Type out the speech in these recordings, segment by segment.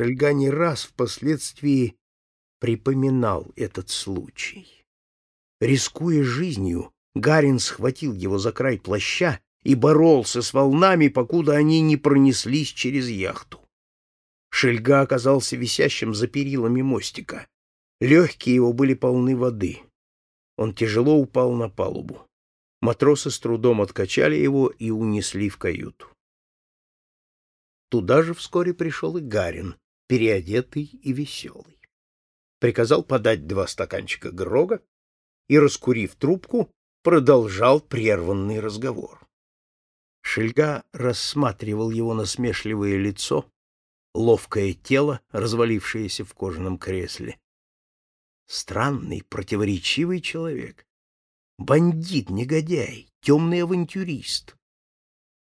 Шельга не раз впоследствии припоминал этот случай. Рискуя жизнью, Гарин схватил его за край плаща и боролся с волнами, покуда они не пронеслись через яхту. Шельга оказался висящим за перилами мостика. Легкие его были полны воды. Он тяжело упал на палубу. Матросы с трудом откачали его и унесли в каюту. Туда же вскоре пришел и Гарин, переодетый и веселый. Приказал подать два стаканчика Грога и, раскурив трубку, продолжал прерванный разговор. Шельга рассматривал его насмешливое лицо, ловкое тело, развалившееся в кожаном кресле. Странный, противоречивый человек. Бандит, негодяй, темный авантюрист.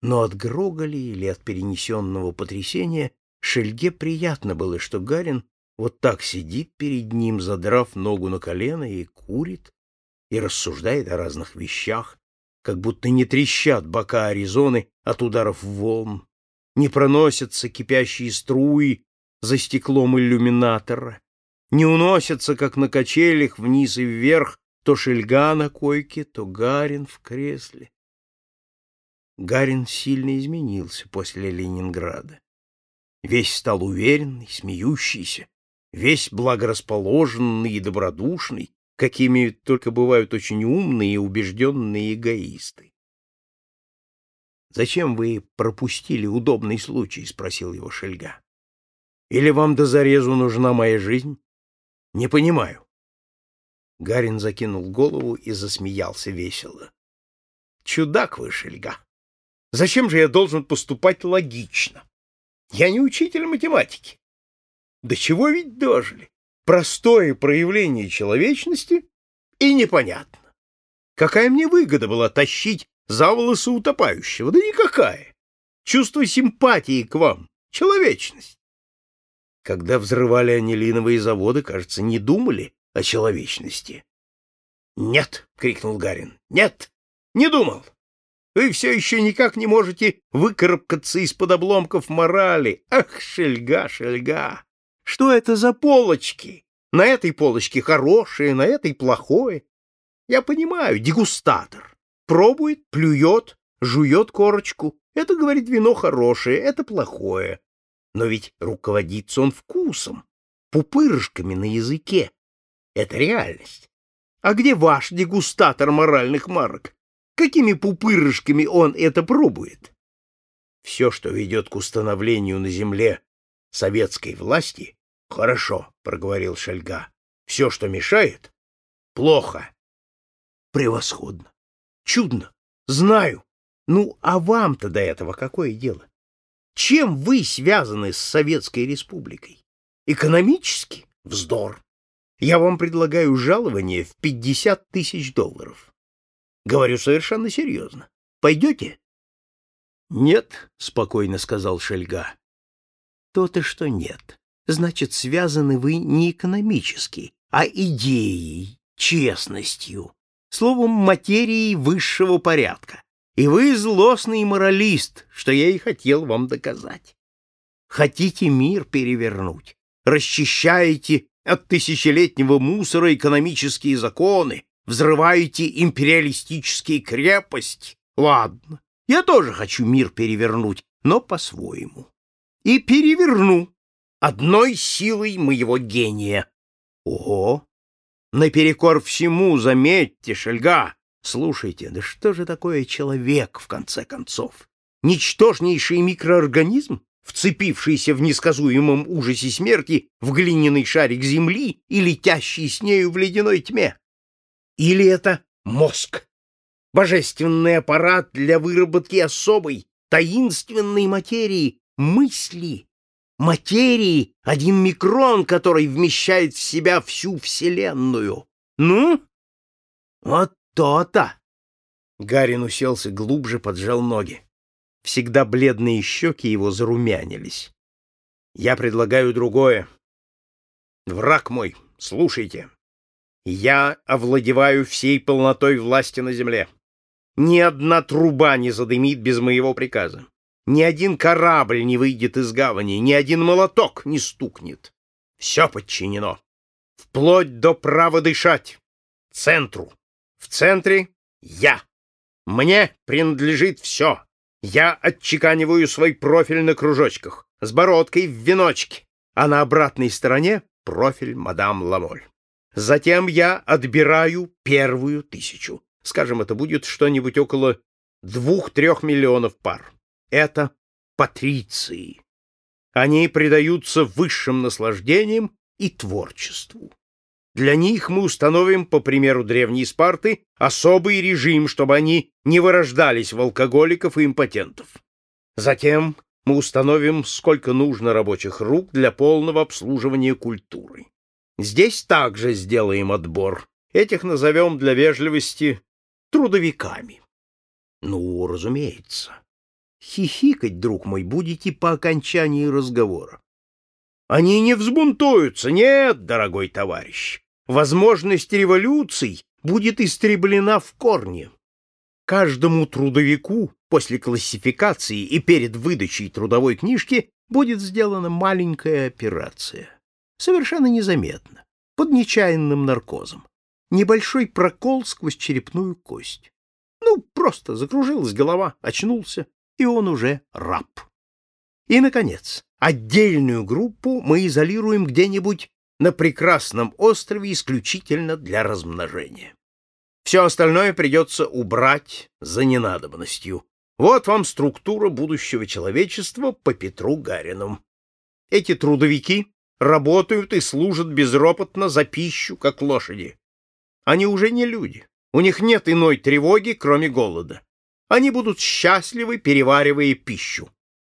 Но от Гроголи или от перенесенного потрясения Шельге приятно было, что Гарин вот так сидит перед ним, задрав ногу на колено и курит, и рассуждает о разных вещах, как будто не трещат бока Аризоны от ударов волн, не проносятся кипящие струи за стеклом иллюминатора, не уносятся, как на качелях, вниз и вверх, то шельга на койке, то Гарин в кресле. Гарин сильно изменился после Ленинграда. Весь стал уверенный, смеющийся, весь благорасположенный и добродушный, какими только бывают очень умные и убежденные эгоисты. «Зачем вы пропустили удобный случай?» — спросил его Шельга. «Или вам до зарезу нужна моя жизнь? Не понимаю». Гарин закинул голову и засмеялся весело. «Чудак вы, Шельга! Зачем же я должен поступать логично? Я не учитель математики. До чего ведь дожили? простое проявление человечности и непонятно. Какая мне выгода была тащить за волосы утопающего? Да никакая. Чувство симпатии к вам, человечность. Когда взрывали анилиновые заводы, кажется, не думали о человечности. «Нет!» — крикнул Гарин. «Нет! Не думал! Вы все еще никак не можете выкарабкаться из-под обломков морали. Ах, шельга, шельга! Что это за полочки? На этой полочке хорошее, на этой плохое. Я понимаю, дегустатор. Пробует, плюет, жует корочку. Это, говорит, вино хорошее, это плохое. Но ведь руководится он вкусом, пупырышками на языке. Это реальность. А где ваш дегустатор моральных марок? Какими пупырышками он это пробует? Все, что ведет к установлению на земле советской власти, хорошо, проговорил Шельга. Все, что мешает, плохо. Превосходно. Чудно. Знаю. Ну, а вам-то до этого какое дело? Чем вы связаны с Советской Республикой? Экономически? Вздор. Я вам предлагаю жалование в 50 тысяч долларов. Говорю совершенно серьезно. Пойдете? Нет, спокойно сказал Шельга. То-то, что нет. Значит, связаны вы не экономически, а идеей, честностью, словом, материей высшего порядка. И вы злостный моралист, что я и хотел вам доказать. Хотите мир перевернуть, расчищаете от тысячелетнего мусора экономические законы, взрываете империалистические крепости. Ладно, я тоже хочу мир перевернуть, но по-своему и переверну одной силой моего гения. Ого! Наперекор всему, заметьте, Шельга! Слушайте, да что же такое человек, в конце концов? Ничтожнейший микроорганизм, вцепившийся в несказуемом ужасе смерти в глиняный шарик земли и летящий с нею в ледяной тьме? Или это мозг? Божественный аппарат для выработки особой, таинственной материи, мысли, материи, один микрон, который вмещает в себя всю Вселенную. Ну, вот то-то. Гарин уселся глубже, поджал ноги. Всегда бледные щеки его зарумянились. Я предлагаю другое. Враг мой, слушайте. Я овладеваю всей полнотой власти на земле. Ни одна труба не задымит без моего приказа. Ни один корабль не выйдет из гавани, ни один молоток не стукнет. Все подчинено. Вплоть до права дышать. Центру. В центре я. Мне принадлежит все. Я отчеканиваю свой профиль на кружочках, с бородкой в веночке, а на обратной стороне профиль мадам Ламоль. Затем я отбираю первую тысячу. Скажем, это будет что-нибудь около двух-трех миллионов пар. Это патриции. Они предаются высшим наслаждениям и творчеству. Для них мы установим, по примеру древней Спарты, особый режим, чтобы они не вырождались в алкоголиков и импотентов. Затем мы установим, сколько нужно рабочих рук для полного обслуживания культуры. Здесь также сделаем отбор. Этих назовем для вежливости трудовиками. Ну, разумеется. Хихикать, друг мой, будете по окончании разговора. Они не взбунтуются, нет, дорогой товарищ. Возможность революций будет истреблена в корне. Каждому трудовику после классификации и перед выдачей трудовой книжки будет сделана маленькая операция. Совершенно незаметно, под нечаянным наркозом. Небольшой прокол сквозь черепную кость. Ну, просто закружилась голова, очнулся, и он уже раб. И, наконец, отдельную группу мы изолируем где-нибудь на прекрасном острове исключительно для размножения. Все остальное придется убрать за ненадобностью. Вот вам структура будущего человечества по Петру Гарину. Эти трудовики работают и служат безропотно за пищу, как лошади. Они уже не люди. У них нет иной тревоги, кроме голода. Они будут счастливы, переваривая пищу.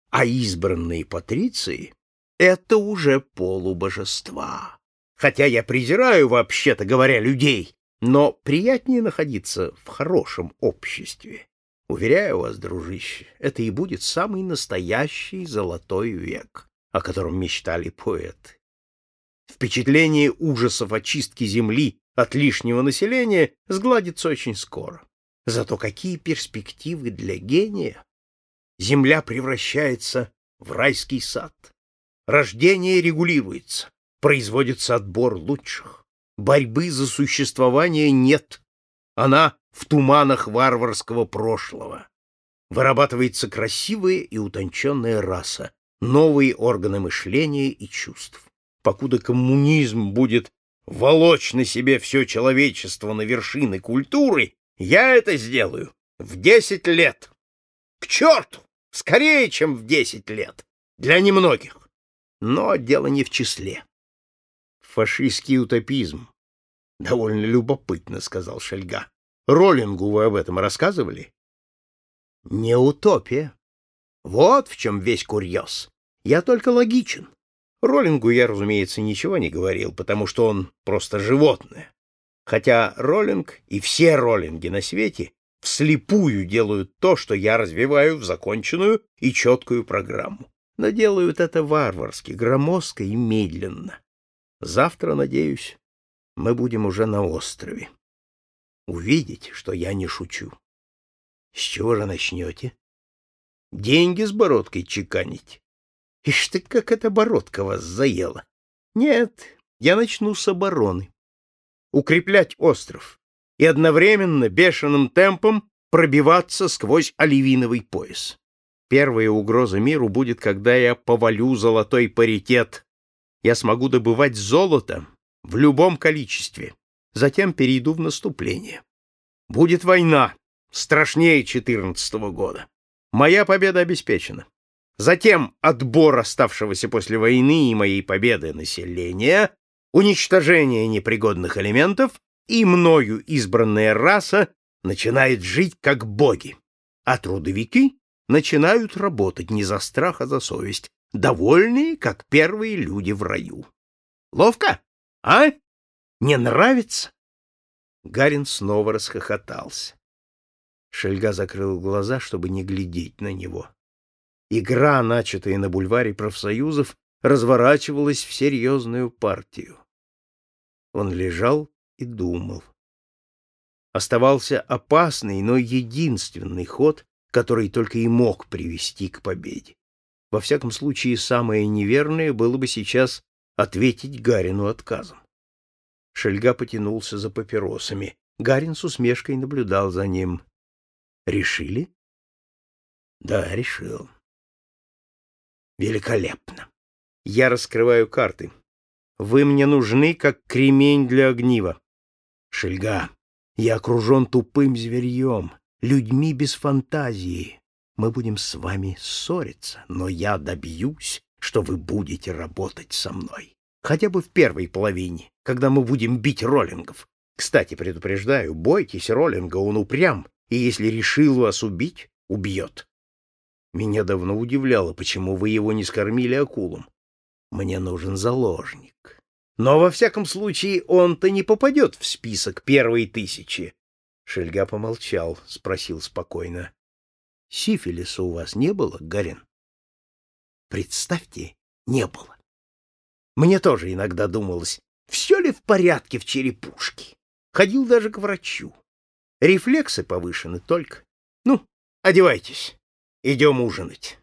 А избранные патриции — это уже полубожества. Хотя я презираю, вообще-то говоря, людей, но приятнее находиться в хорошем обществе. Уверяю вас, дружище, это и будет самый настоящий золотой век, о котором мечтали поэты. Впечатление ужасов очистки земли от лишнего населения сгладится очень скоро. Зато какие перспективы для гения! Земля превращается в райский сад. Рождение регулируется, производится отбор лучших. Борьбы за существование нет. Она в туманах варварского прошлого. Вырабатывается красивая и утонченная раса, новые органы мышления и чувств. Покуда коммунизм будет волочь на себе все человечество на вершины культуры, я это сделаю в десять лет. К черту! Скорее, чем в десять лет. Для немногих. Но дело не в числе. Фашистский утопизм. Довольно любопытно, сказал Шельга. Роллингу вы об этом рассказывали? Не утопия. Вот в чем весь курьез. Я только логичен. Роллингу я, разумеется, ничего не говорил, потому что он просто животное. Хотя Роллинг и все Роллинги на свете вслепую делают то, что я развиваю в законченную и четкую программу. Но делают это варварски, громоздко и медленно. Завтра, надеюсь, мы будем уже на острове. Увидеть, что я не шучу. С чего же начнете? Деньги с бородкой чеканить. Ишь ты, как эта бородка вас заела. Нет, я начну с обороны. Укреплять остров и одновременно бешеным темпом пробиваться сквозь оливиновый пояс. Первая угроза миру будет, когда я повалю золотой паритет. Я смогу добывать золото в любом количестве. Затем перейду в наступление. Будет война, страшнее 14 -го года. Моя победа обеспечена. Затем отбор оставшегося после войны и моей победы населения, уничтожение непригодных элементов и мною избранная раса начинает жить как боги, а трудовики начинают работать не за страх, а за совесть, довольные, как первые люди в раю. Ловко? А? Не нравится? Гарин снова расхохотался. Шельга закрыл глаза, чтобы не глядеть на него. Игра, начатая на бульваре профсоюзов, разворачивалась в серьезную партию. Он лежал и думал. Оставался опасный, но единственный ход, который только и мог привести к победе. Во всяком случае, самое неверное было бы сейчас ответить Гарину отказом. Шельга потянулся за папиросами. Гарин с усмешкой наблюдал за ним. «Решили?» «Да, решил». «Великолепно. Я раскрываю карты. Вы мне нужны, как кремень для огнива. Шельга, я окружен тупым зверьем, людьми без фантазии. Мы будем с вами ссориться, но я добьюсь, что вы будете работать со мной. Хотя бы в первой половине, когда мы будем бить роллингов. Кстати, предупреждаю, бойтесь роллинга, он упрям, и если решил вас убить, убьет. Меня давно удивляло, почему вы его не скормили акулам. Мне нужен заложник. Но во всяком случае он-то не попадет в список первой тысячи. Шельга помолчал, спросил спокойно. — Сифилиса у вас не было, Гарин? — Представьте, не было. Мне тоже иногда думалось, все ли в порядке в черепушке. Ходил даже к врачу. Рефлексы повышены только. Ну, одевайтесь, идем ужинать.